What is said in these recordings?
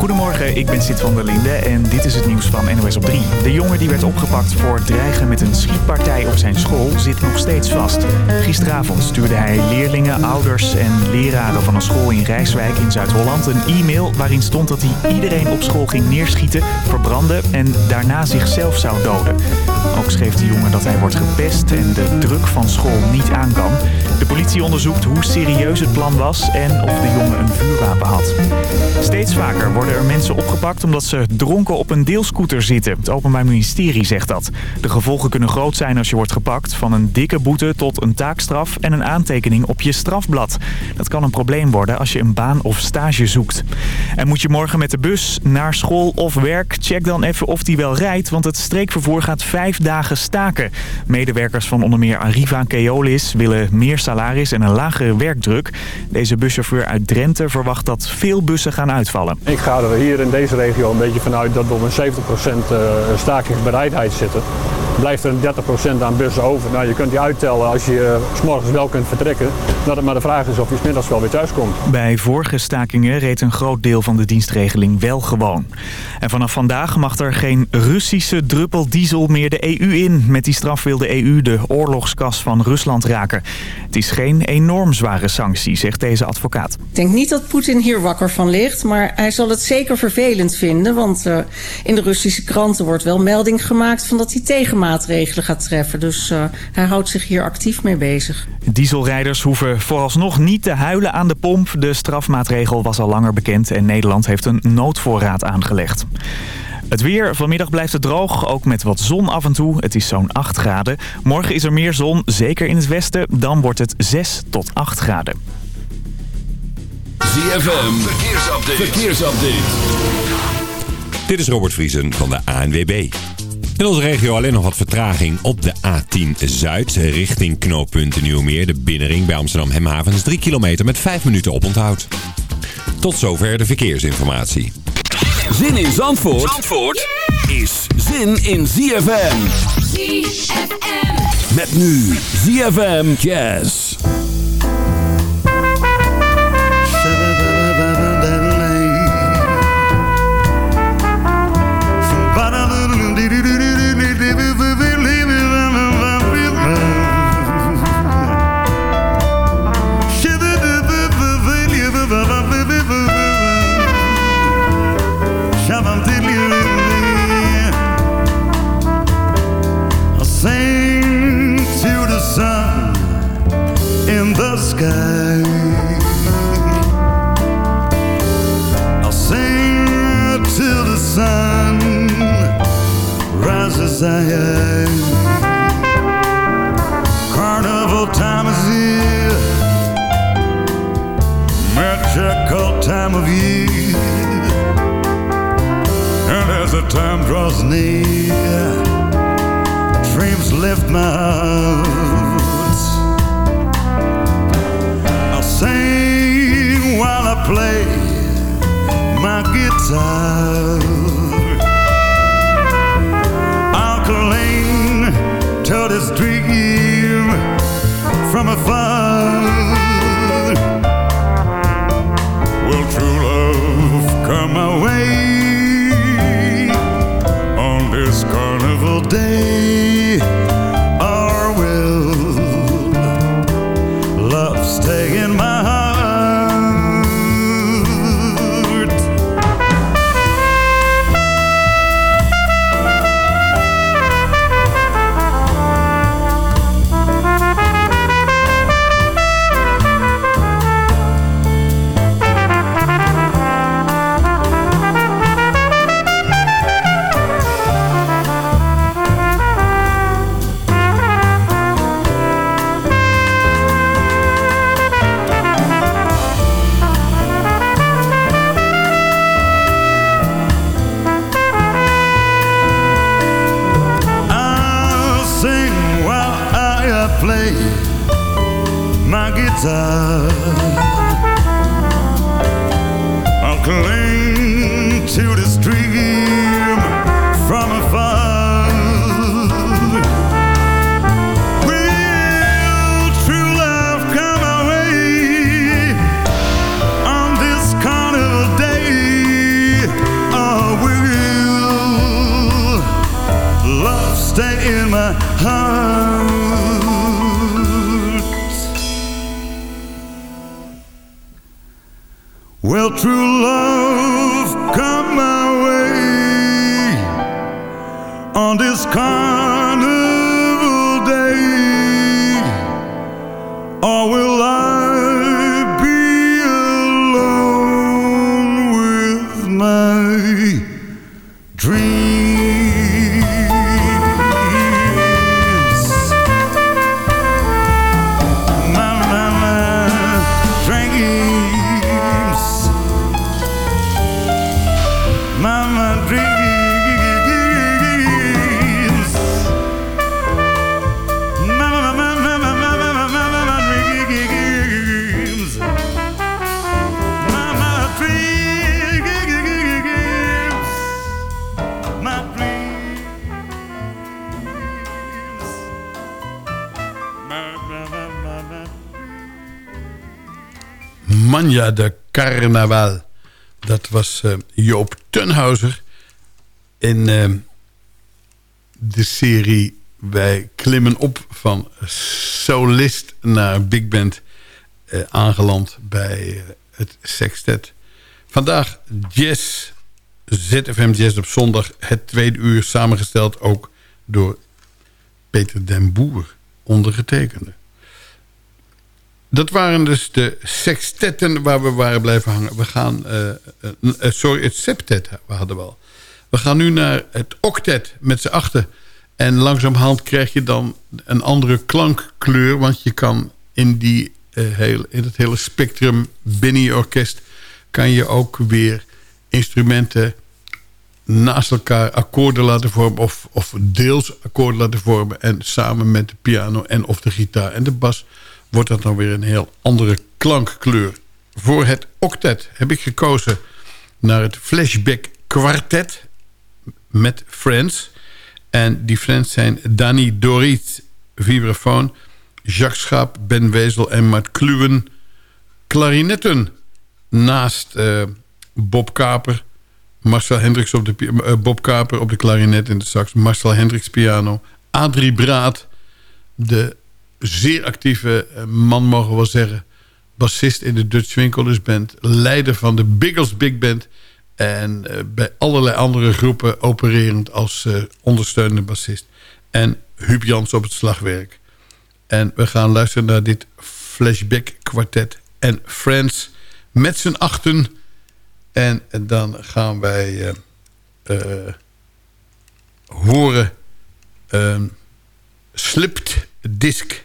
Goedemorgen, ik ben Sid van der Linde en dit is het nieuws van NOS op 3. De jongen die werd opgepakt voor dreigen met een schietpartij op zijn school zit nog steeds vast. Gisteravond stuurde hij leerlingen, ouders en leraren van een school in Rijswijk in Zuid-Holland een e-mail waarin stond dat hij iedereen op school ging neerschieten, verbranden en daarna zichzelf zou doden. Ook schreef de jongen dat hij wordt gepest en de druk van school niet aan kan. De politie onderzoekt hoe serieus het plan was en of de jongen een vuurwapen had. Steeds vaker worden er mensen opgepakt omdat ze dronken op een deelscooter zitten. Het Openbaar Ministerie zegt dat. De gevolgen kunnen groot zijn als je wordt gepakt. Van een dikke boete tot een taakstraf en een aantekening op je strafblad. Dat kan een probleem worden als je een baan of stage zoekt. En moet je morgen met de bus naar school of werk? Check dan even of die wel rijdt, want het streekvervoer gaat vijf dagen staken. Medewerkers van onder meer Arriva en Keolis willen meer salaris en een lagere werkdruk. Deze buschauffeur uit Drenthe verwacht dat veel bussen gaan uitvallen. Ik ga er hier in deze regio een beetje vanuit dat we op een 70% eh, stakingsbereidheid zitten. Blijft er een 30% aan bussen over. Nou, je kunt die uittellen als je uh, s morgens wel kunt vertrekken. Dat het maar de vraag is of je s middags wel weer thuis komt. Bij vorige stakingen reed een groot deel van de dienstregeling wel gewoon. En vanaf vandaag mag er geen Russische druppel diesel meer de EU in. Met die straf wil de EU de oorlogskas van Rusland raken. Het is geen enorm zware sanctie, zegt deze advocaat. Ik denk niet dat Poetin hier wakker van ligt, maar hij zal het zeker vervelend vinden. Want uh, in de Russische kranten wordt wel melding gemaakt van dat hij tegenmaatregelen gaat treffen. Dus uh, hij houdt zich hier actief mee bezig. Dieselrijders hoeven vooralsnog niet te huilen aan de pomp. De strafmaatregel was al langer bekend en Nederland heeft een noodvoorraad aangelegd. Het weer. Vanmiddag blijft het droog, ook met wat zon af en toe. Het is zo'n 8 graden. Morgen is er meer zon, zeker in het westen. Dan wordt het 6 tot 8 graden. ZFM, verkeersupdate. verkeersupdate. Dit is Robert Vriesen van de ANWB. In onze regio alleen nog wat vertraging op de A10 Zuid richting knooppunt Nieuwmeer. De binnenring bij Amsterdam Hemhavens 3 kilometer met 5 minuten op onthoud. Tot zover de verkeersinformatie. Zin in Zandvoort, Zandvoort is zin in ZFM. ZFM. Met nu ZFM Jazz. I'll sing till the sun rises high. Carnival time is here, magical time of year. And as the time draws near, dreams lift my heart. Guitar. I'll cling to this dream from afar. De Carnaval. Dat was eh, Joop Tunhauser in eh, de serie Wij klimmen op van solist naar big band eh, aangeland bij het sextet. Vandaag jazz, ZFM Jazz op zondag, het tweede uur samengesteld ook door Peter den Boer, ondergetekende. Dat waren dus de sextetten waar we waren blijven hangen. We gaan, eh, eh, eh, sorry, het septet we hadden we al. We gaan nu naar het octet met z'n achten. En langzamerhand krijg je dan een andere klankkleur. Want je kan in, die, hele, in het hele spectrum binnen je orkest... kan je ook weer instrumenten naast elkaar akkoorden laten vormen... Of, of deels akkoorden laten vormen... en samen met de piano en of de gitaar en de bas... wordt dat dan weer een heel andere klankkleur. Voor het octet heb ik gekozen naar het Flashback Quartet met Friends. En die Friends zijn Danny Dorit, vibrafoon... Jacques Schaap, Ben Wezel en Mart Kluwen, klarinetten. Naast eh, Bob Kaper, Marcel Hendricks op de, eh, Bob Kaper op de klarinet en de sax... Marcel Hendricks piano, Adrie Braat, de zeer actieve eh, man, mogen we wel zeggen... bassist in de Dutch Winkelers Band... leider van de Biggles Big Band... en eh, bij allerlei andere groepen opererend als eh, ondersteunende bassist. En Huub Jans op het slagwerk. En we gaan luisteren naar dit flashback kwartet en Friends met z'n achten. En dan gaan wij horen ehm, Slipped Disc.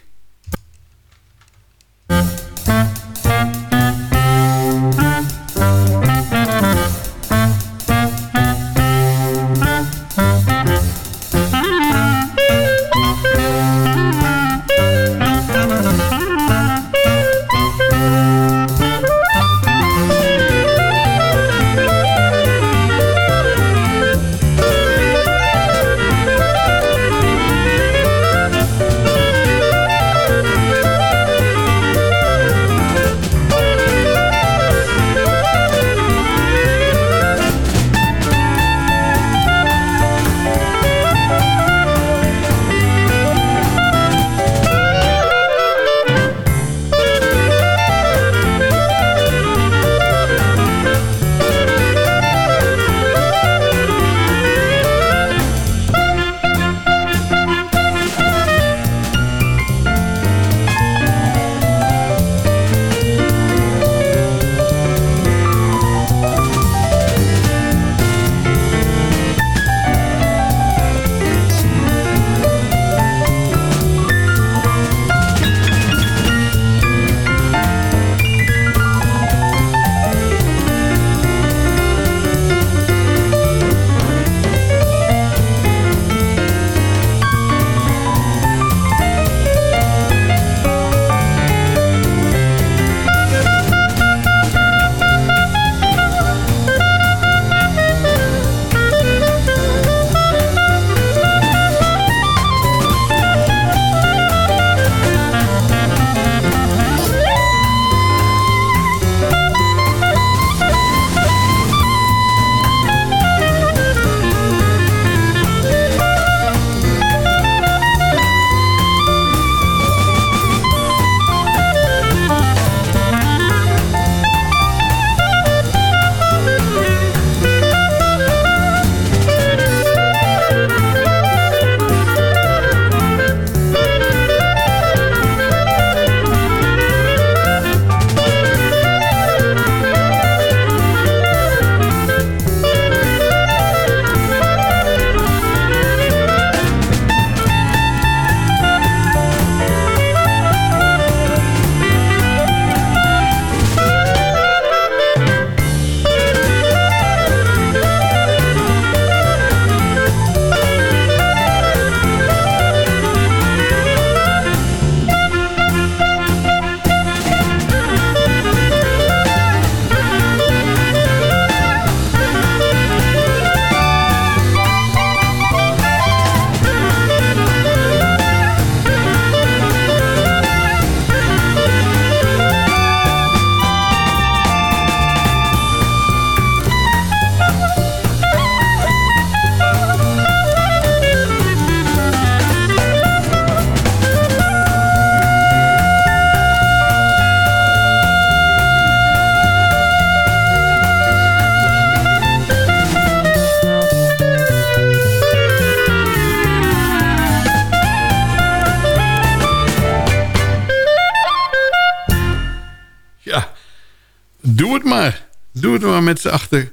Het maar met z'n achter.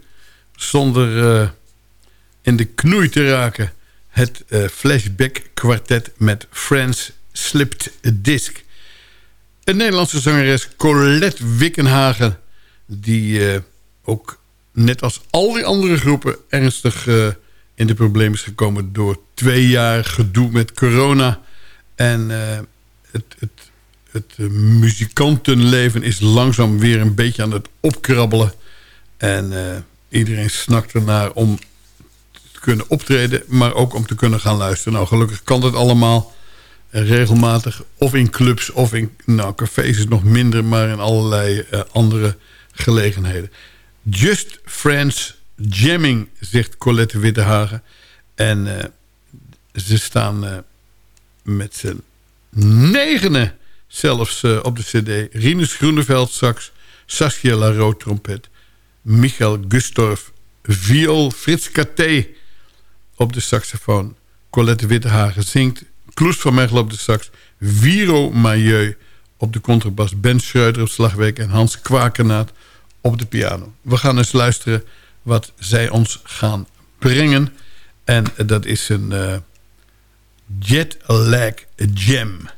Zonder uh, in de knoei te raken. Het uh, flashback kwartet met Friends Slipped Disc. Een Nederlandse zangeres Colette Wickenhagen... die uh, ook net als al die andere groepen... ernstig in de problemen is gekomen... door twee jaar gedoe met corona. En het, het het muzikantenleven is langzaam weer een beetje aan het opkrabbelen. En uh, iedereen snakt ernaar om te kunnen optreden, maar ook om te kunnen gaan luisteren. Nou, gelukkig kan dat allemaal regelmatig. Of in clubs, of in nou, cafés is nog minder, maar in allerlei andere gelegenheden. Just Friends Jamming, zegt Colette Wittehagen. En ze staan met z'n negenen Zelfs op de cd. Rinus Groeneveld sax. Saskia Laro trompet. Michael Gustorf viool. Frits Katé op de saxofoon. Colette Wittehagen zingt. Kloes van Mechelen op de sax. Viro Mailleu op de contrabas. Ben Schreuder op slagwerk. En Hans Kwakenaat op de piano. We gaan eens luisteren wat zij ons gaan brengen. En dat is een uh, Jet Lag Jam.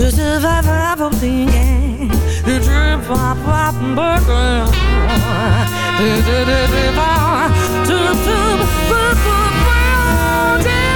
To survive, I'm thinking, drip, pop, pop, burger. To, to, to, Ja,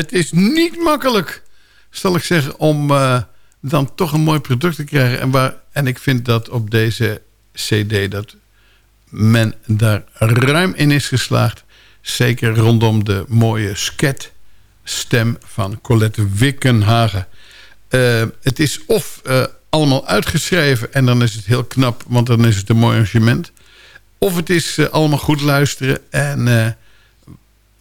het is niet makkelijk, zal ik zeggen, om uh, dan toch een mooi product te krijgen. En, waar, en ik vind dat op deze cd dat men daar ruim in is geslaagd. Zeker rondom de mooie sket stem van Colette Wickenhagen. Uh, het is of uh, allemaal uitgeschreven en dan is het heel knap, want dan is het een mooi arrangement. Of het is allemaal goed luisteren en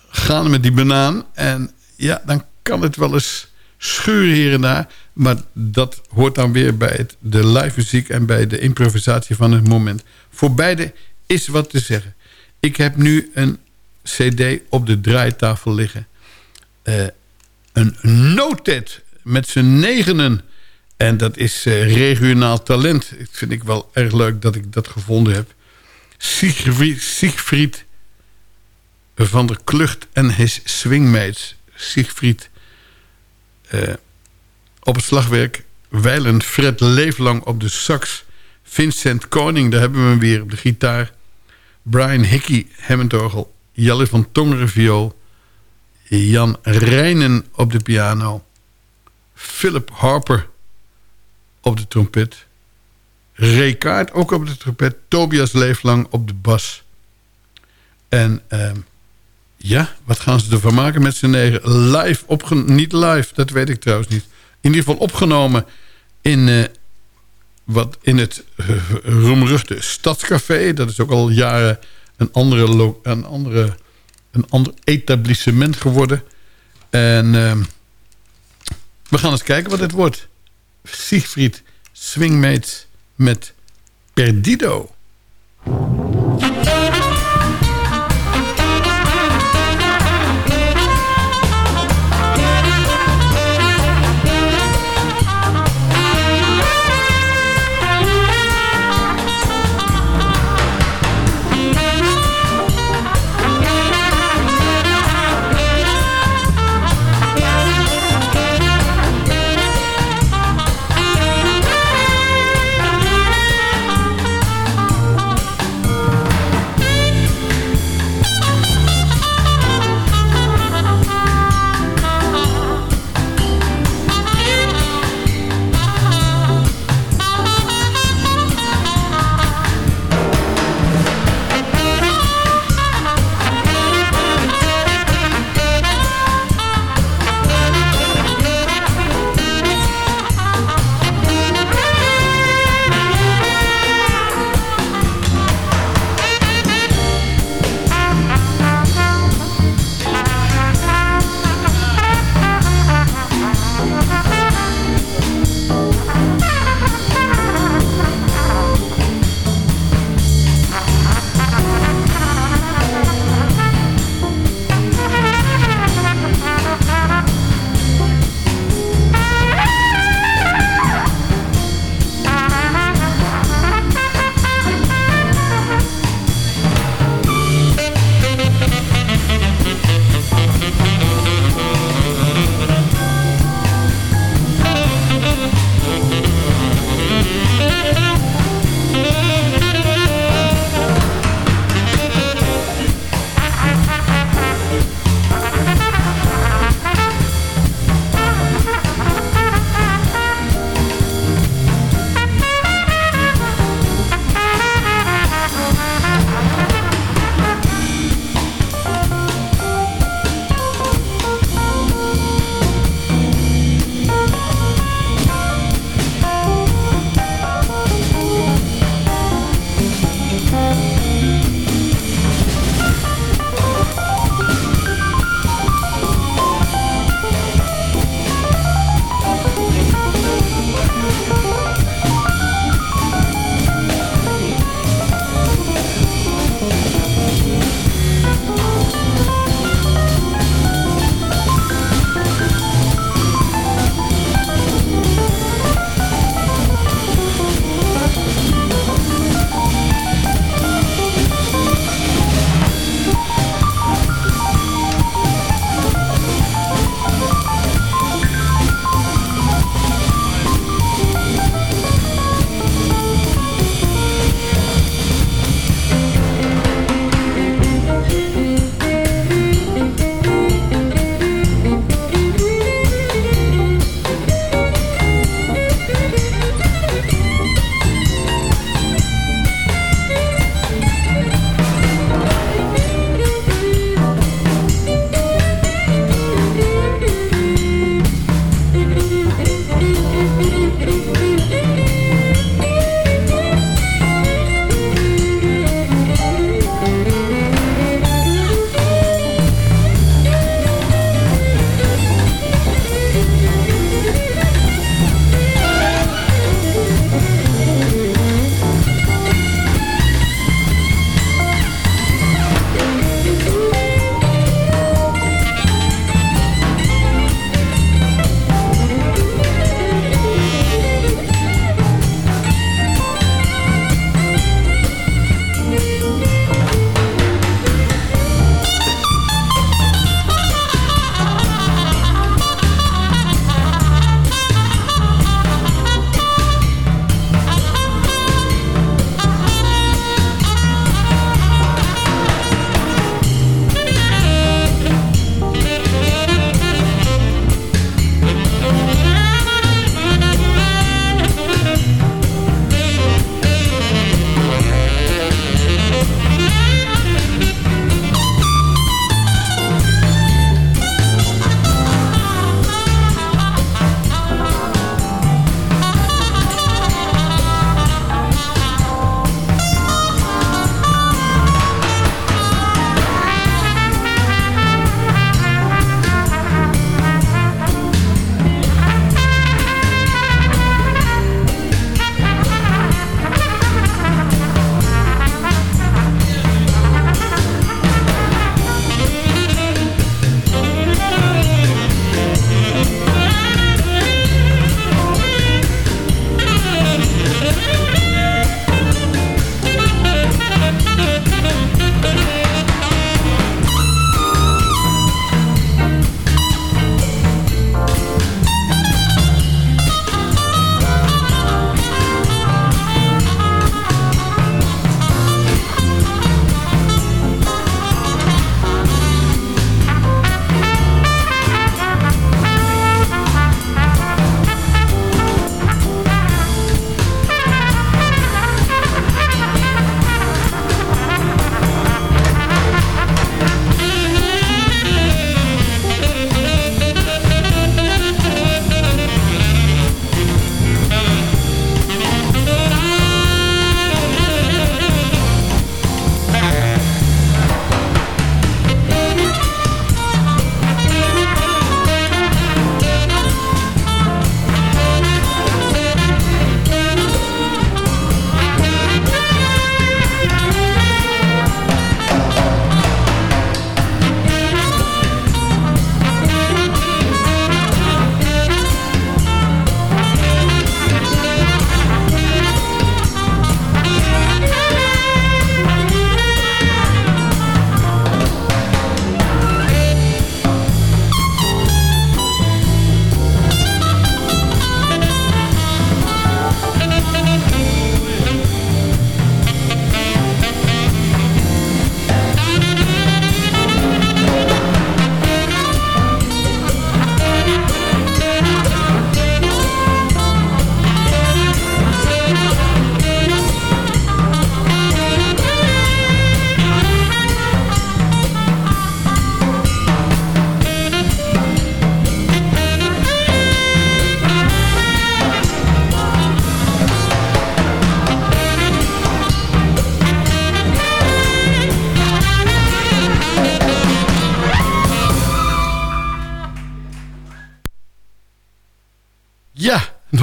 gaan met die banaan. En ja, dan kan het wel eens schuren hier en daar. Maar dat hoort dan weer bij het, de live muziek en bij de improvisatie van het moment. Voor beide is wat te zeggen. Ik heb nu een cd op de draaitafel liggen. Uh, een noted met z'n negenen. En dat is uh, regionaal talent. Dat vind ik wel erg leuk dat ik dat gevonden heb. Siegfried, Siegfried van der Klucht en his swingmates. Siegfried uh, op het slagwerk. Wijlen Fred Leeflang op de sax. Vincent Koning, daar hebben we hem weer op de gitaar. Brian Hickey, Hammondorgel. Jelle van Tongeren, viool. Jan Rijnen op de piano. Philip Harper op de trompet. Ray Kaart ook op de trompet. Tobias Leeflang op de bas. En uh, ja, wat gaan ze ervan maken met z'n negen? Live, niet live, dat weet ik trouwens niet. In ieder geval opgenomen in, uh, wat in het uh, roemruchte Stadscafé. Dat is ook al jaren een, andere een, andere, een ander etablissement geworden. En uh, we gaan eens kijken wat het wordt. Siegfried Swingmates met Perdido.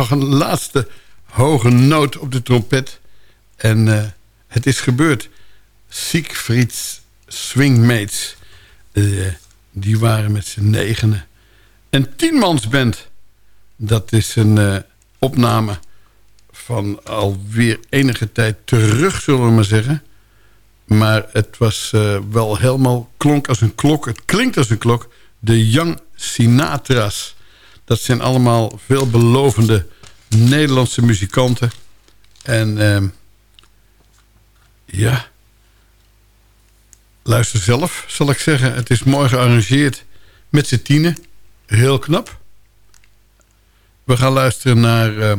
Nog een laatste hoge noot op de trompet. En eh, het is gebeurd. Siegfried's Swingmates. Uh, die waren met z'n negenen. Een tienmansband. Dat is een uh, opname van alweer enige tijd terug, zullen we maar zeggen. Maar het was wel helemaal klonk als een klok. Het klinkt als een klok. De Young Sinatra's. Dat zijn allemaal veelbelovende Nederlandse muzikanten. En uh, ja, luister zelf, zal ik zeggen. Het is mooi gearrangeerd met z'n tienen. Heel knap. We gaan luisteren naar uh,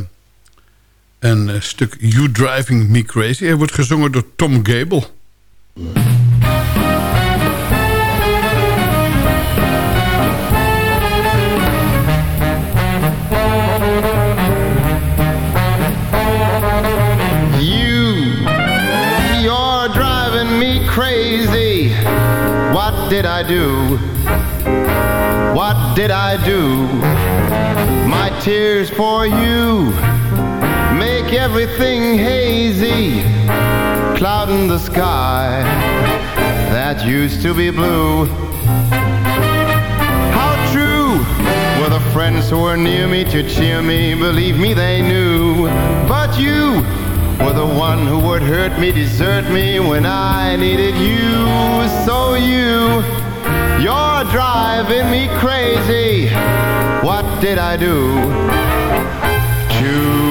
een stuk You Driving Me Crazy. Hij wordt gezongen door Tom Gable. Did I do? What did I do? My tears for you make everything hazy, clouding the sky that used to be blue. How true were the friends who were near me to cheer me? Believe me, they knew. But you were the one who would hurt me, desert me when I needed you. So you, you're driving me crazy. What did I do to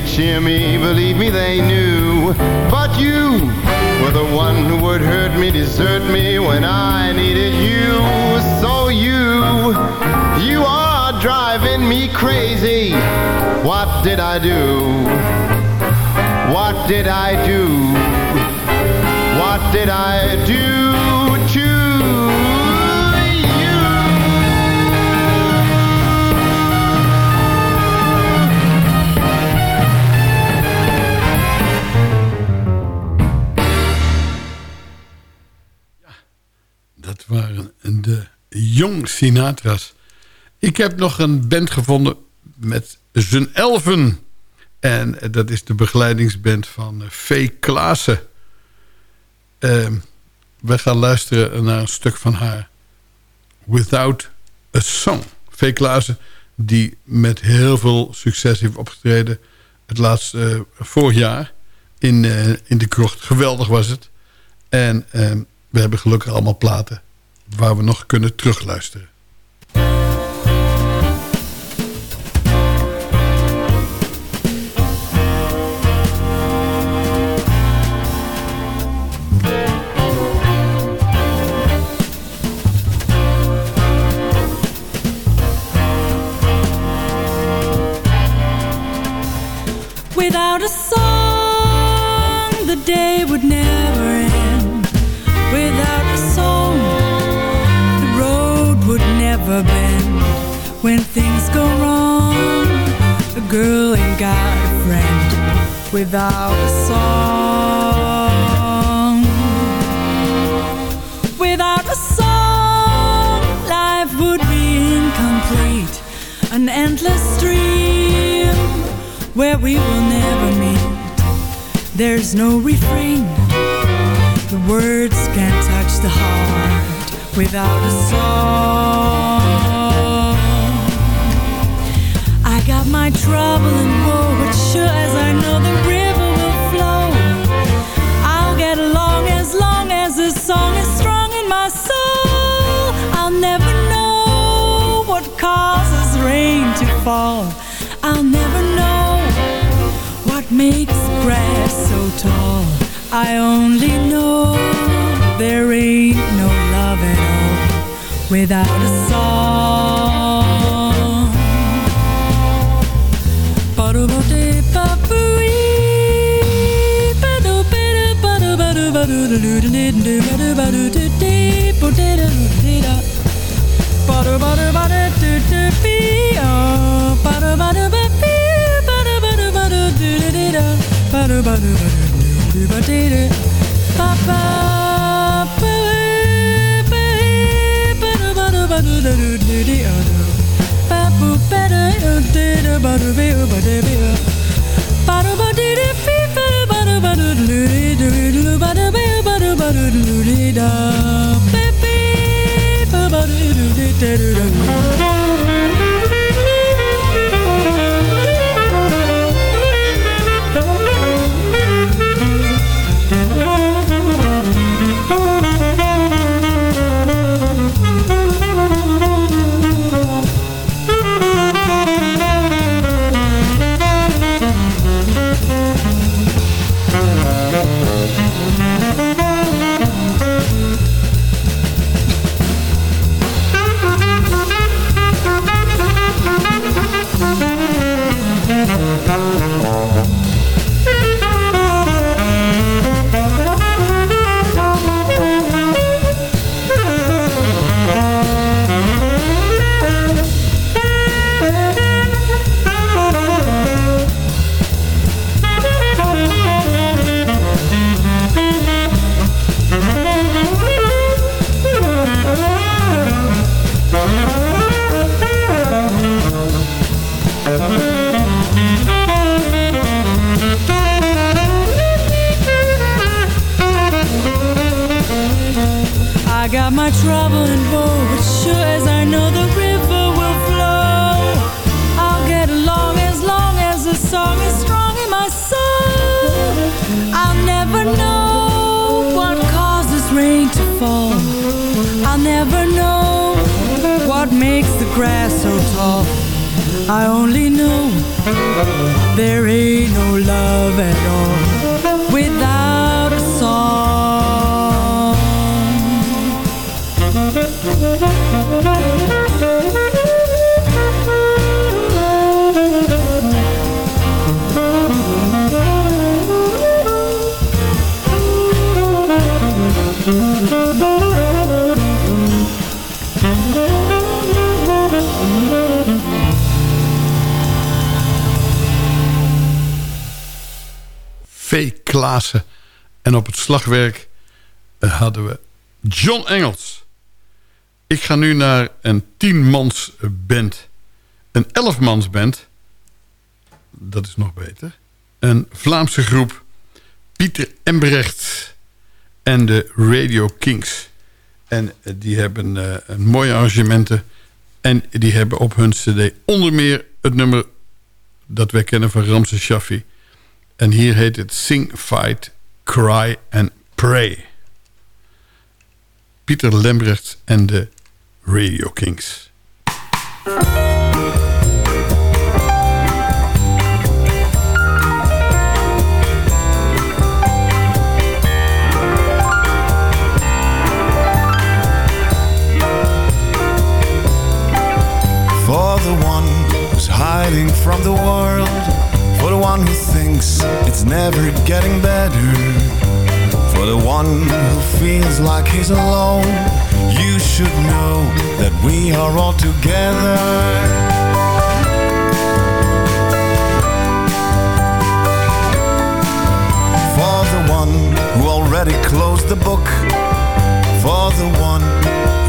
cheer me, Ik heb nog een band gevonden met z'n elfen. En dat is de begeleidingsband van V. Klaassen. Uh, we gaan luisteren naar een stuk van haar. Without a Song. V. Klaassen, die met heel veel succes heeft opgetreden. Het laatste uh, vorig jaar in, uh, in de krocht. Geweldig was het. En ehm, we hebben gelukkig allemaal platen waar we nog kunnen terugluisteren. Girl ain't got a friend without a song. Without a song, life would be incomplete. An endless stream where we will never meet. There's no refrain. The words can't touch the heart without a song. I'll flow. I'll get along as long as the song is strong in my soul. I'll never know what causes rain to fall. I'll never know what makes grass so tall. I only know there ain't no love at all without a song. I rain to fall. I'll never know what makes the grass so tall. I only know there ain't no love at all without a song. En op het slagwerk eh, hadden we John Engels. Ik ga nu naar een tienmans band. Een elfmans band. Dat is nog beter. Een Vlaamse groep. Pieter Embrecht en de Radio Kings. En eh, die hebben eh, een mooie arrangementen. En die hebben op hun cd onder meer het nummer... dat wij kennen van Ramse Shaffi. En hier heet het Sing, Fight, Cry and Pray. Pieter Lembrecht en de Radio Kings. For the one who's hiding from the world For the one who thinks it's never getting better For the one who feels like he's alone You should know that we are all together. For the one who already closed the book. For the one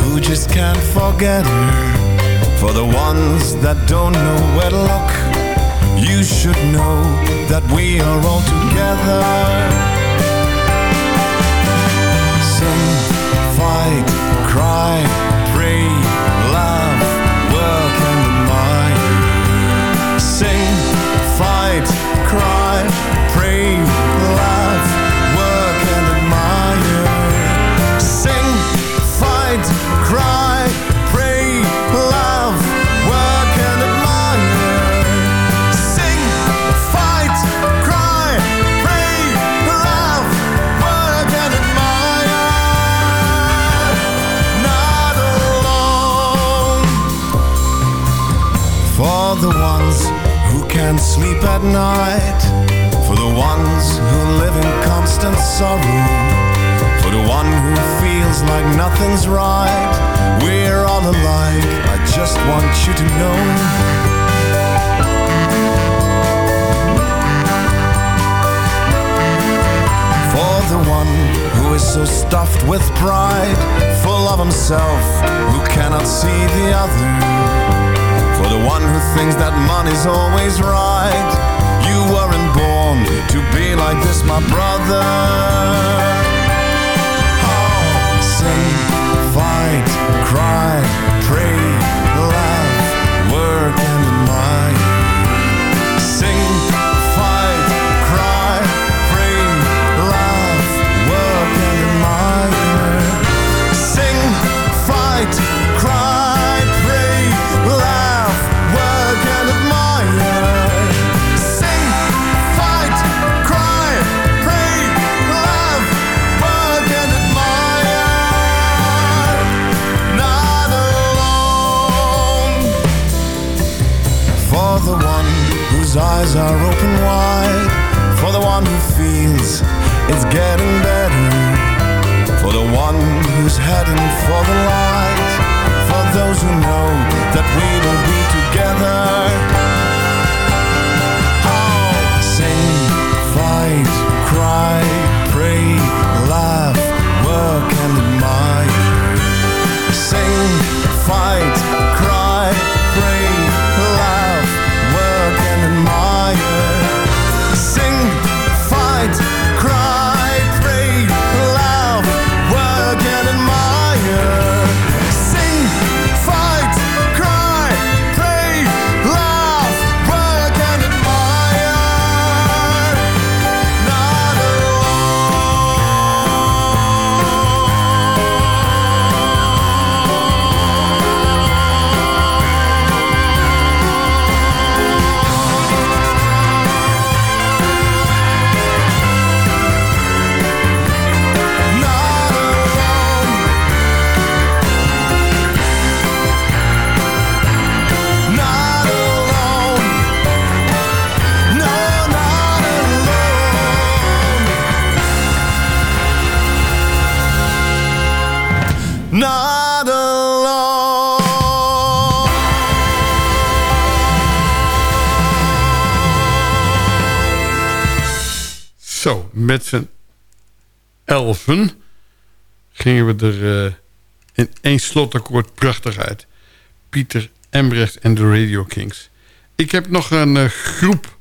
who just can't forget her. For the ones that don't know where to look. You should know that we are all together. Sing, fight, cry, sleep at night. For the ones who live in constant sorrow. For the one who feels like nothing's right. We're all alike. I just want you to know. For the one who is so stuffed with pride, full of himself, who cannot see the other. For the one who thinks that money's always right. You weren't born to be like this, my brother. Oh, sing, fight, cry, pray, laugh, work and Zo, met z'n elfen gingen we er eh, in één slotakkoord prachtig uit. Pieter Embrecht en de Radio Kings. Ik heb nog een eh, groep.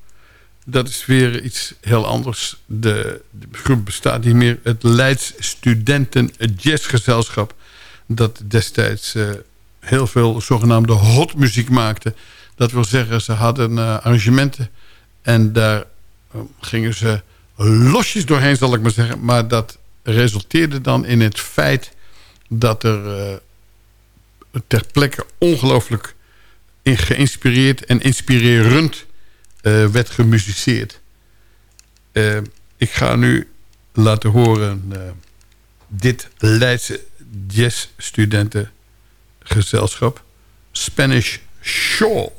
Dat is weer iets heel anders. De, groep bestaat niet meer. Het Leids Studenten Jazzgezelschap. Dat destijds eh, heel veel zogenaamde hotmuziek maakte. Dat wil zeggen, ze hadden arrangementen. En daar gingen ze losjes doorheen, zal ik maar zeggen. Maar dat resulteerde dan in het feit dat er eh, ter plekke ongelooflijk geïnspireerd en inspirerend eh, werd gemusiceerd. Eh, ik ga nu laten horen dit Leidse jazzstudentengezelschap Spanish Shawl.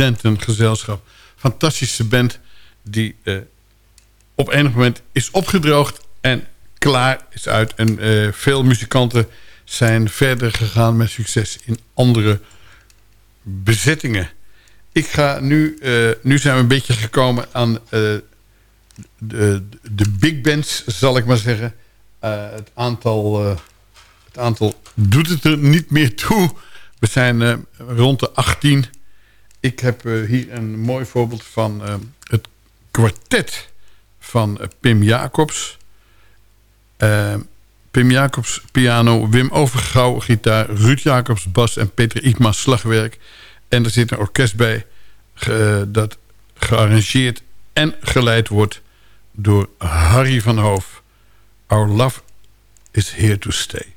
Studentengezelschap. Fantastische band die eh, op enig moment is opgedroogd en klaar is uit. En eh, veel muzikanten zijn verder gegaan met succes in andere bezittingen. Ik ga nu, eh, nu zijn we een beetje gekomen aan de, de big bands, zal ik maar zeggen. het, aantal, het aantal doet het er niet meer toe. We zijn rond de 18. Ik heb hier een mooi voorbeeld van het kwartet van Pim Jacobs. Pim Jacobs piano, Wim Overgouw gitaar... Ruud Jacobs bas en Peter Ikma slagwerk. En er zit een orkest bij dat gearrangeerd en geleid wordt... door Harry van Hoof. Our love is here to stay.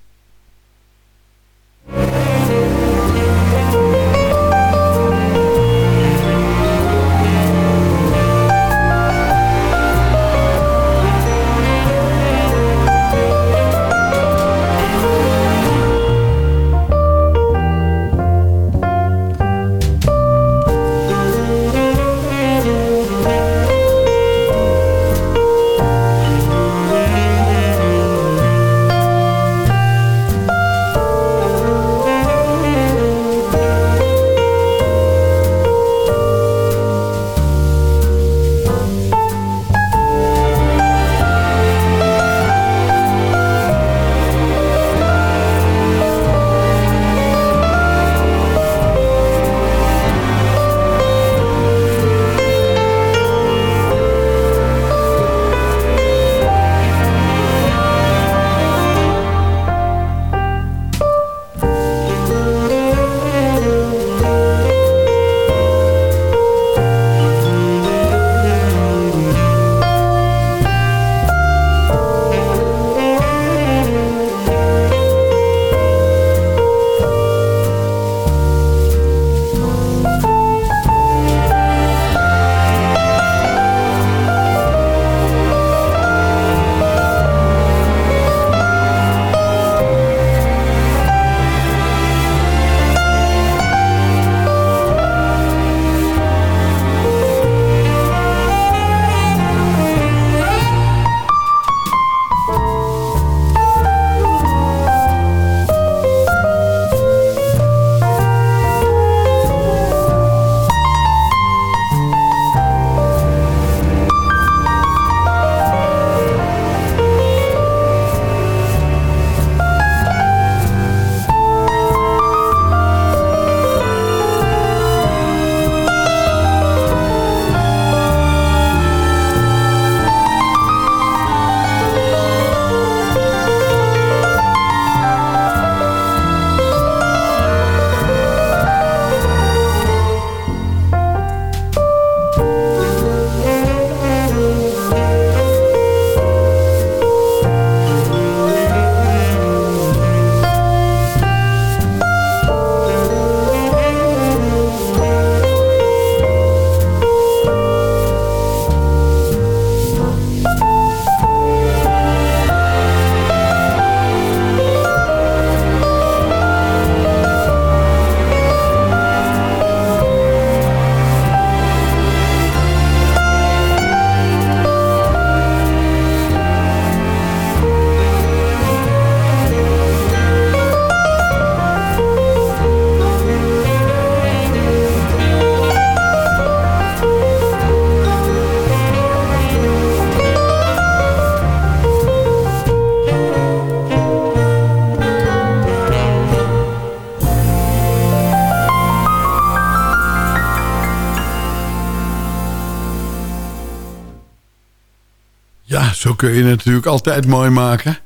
Zo kun je natuurlijk altijd mooi maken.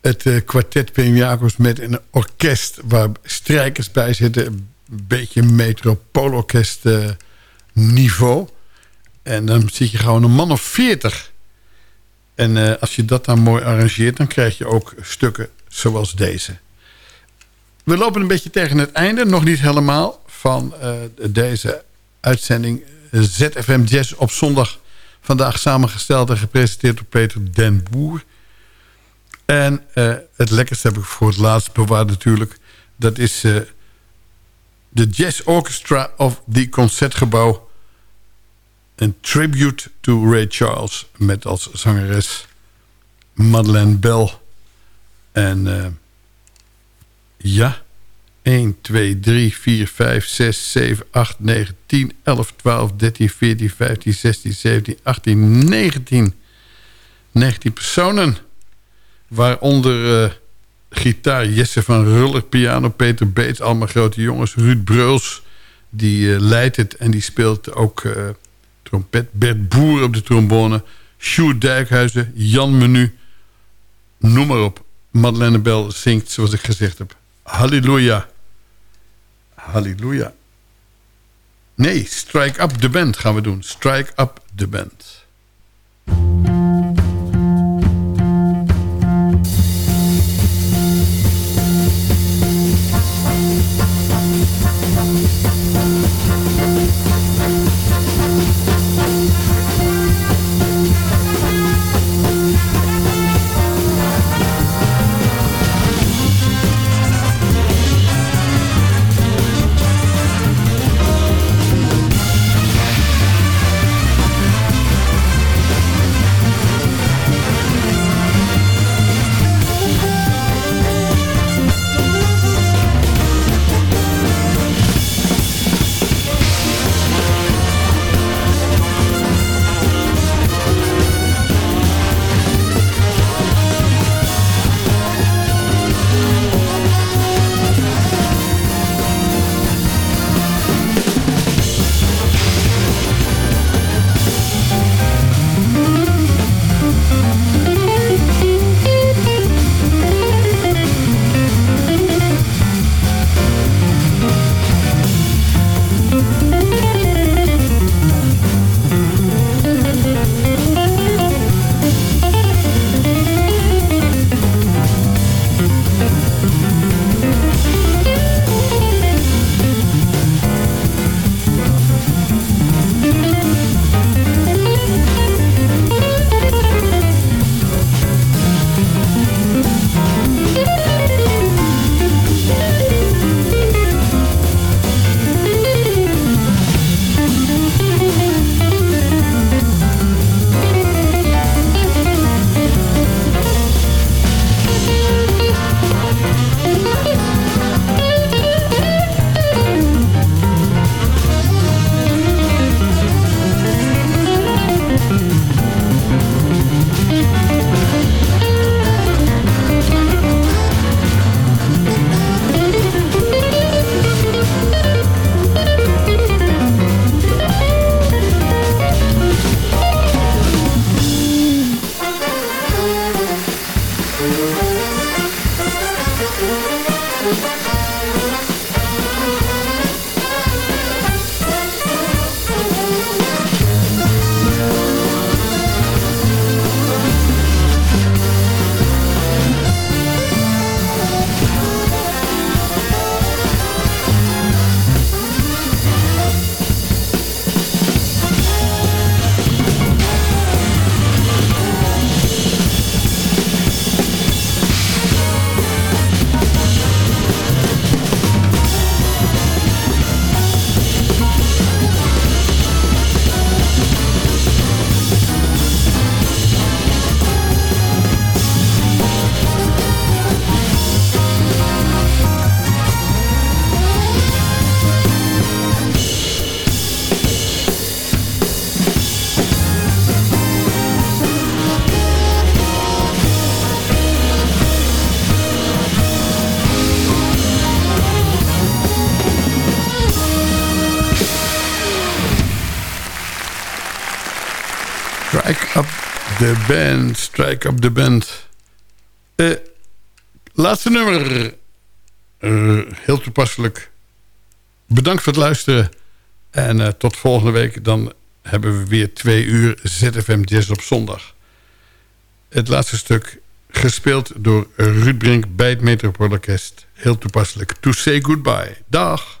Het uh, kwartet Pim Jacobs met een orkest waar strijkers bij zitten. Een beetje metropoolorkest uh, niveau. En dan zit je gewoon een man of veertig. En uh, als je dat dan mooi arrangeert... dan krijg je ook stukken zoals deze. We lopen een beetje tegen het einde. Nog niet helemaal van deze uitzending ZFM Jazz op zondag Vandaag samengesteld en gepresenteerd door Peter Den Boer. En uh, het lekkerste heb ik voor het laatst bewaard natuurlijk. Dat is uh, de Jazz Orchestra of the Concertgebouw. Een tribute to Ray Charles met als zangeres Madeleine Bell. En uh, ja, 1, 2, 3, 4, 5, 6, 7, 8, 9, 10, 11, 12, 13, 14, 15, 16, 17, 18, 19. 19 personen. Waaronder uh, gitaar Jesse van Ruller, piano Peter Beets, allemaal grote jongens. Ruud Breuls, die uh, leidt het en die speelt ook uh, trompet. Bert Boer op de trombone. Sjoerd Dijkhuizen, Jan Menu, noem maar op. Madeleine Bel zingt, zoals ik gezegd heb. Halleluja. Halleluja. Nee, Strike Up the Band gaan we doen. Strike Up the Band. De band, Strike Up the Band. Uh, laatste nummer. Uh, heel toepasselijk. Bedankt voor het luisteren. En uh, tot volgende week. Dan hebben we weer twee uur ZFM Jazz op zondag. Het laatste stuk gespeeld door Ruud Brink bij het Metropoolorkest. Heel toepasselijk. To say goodbye. Dag.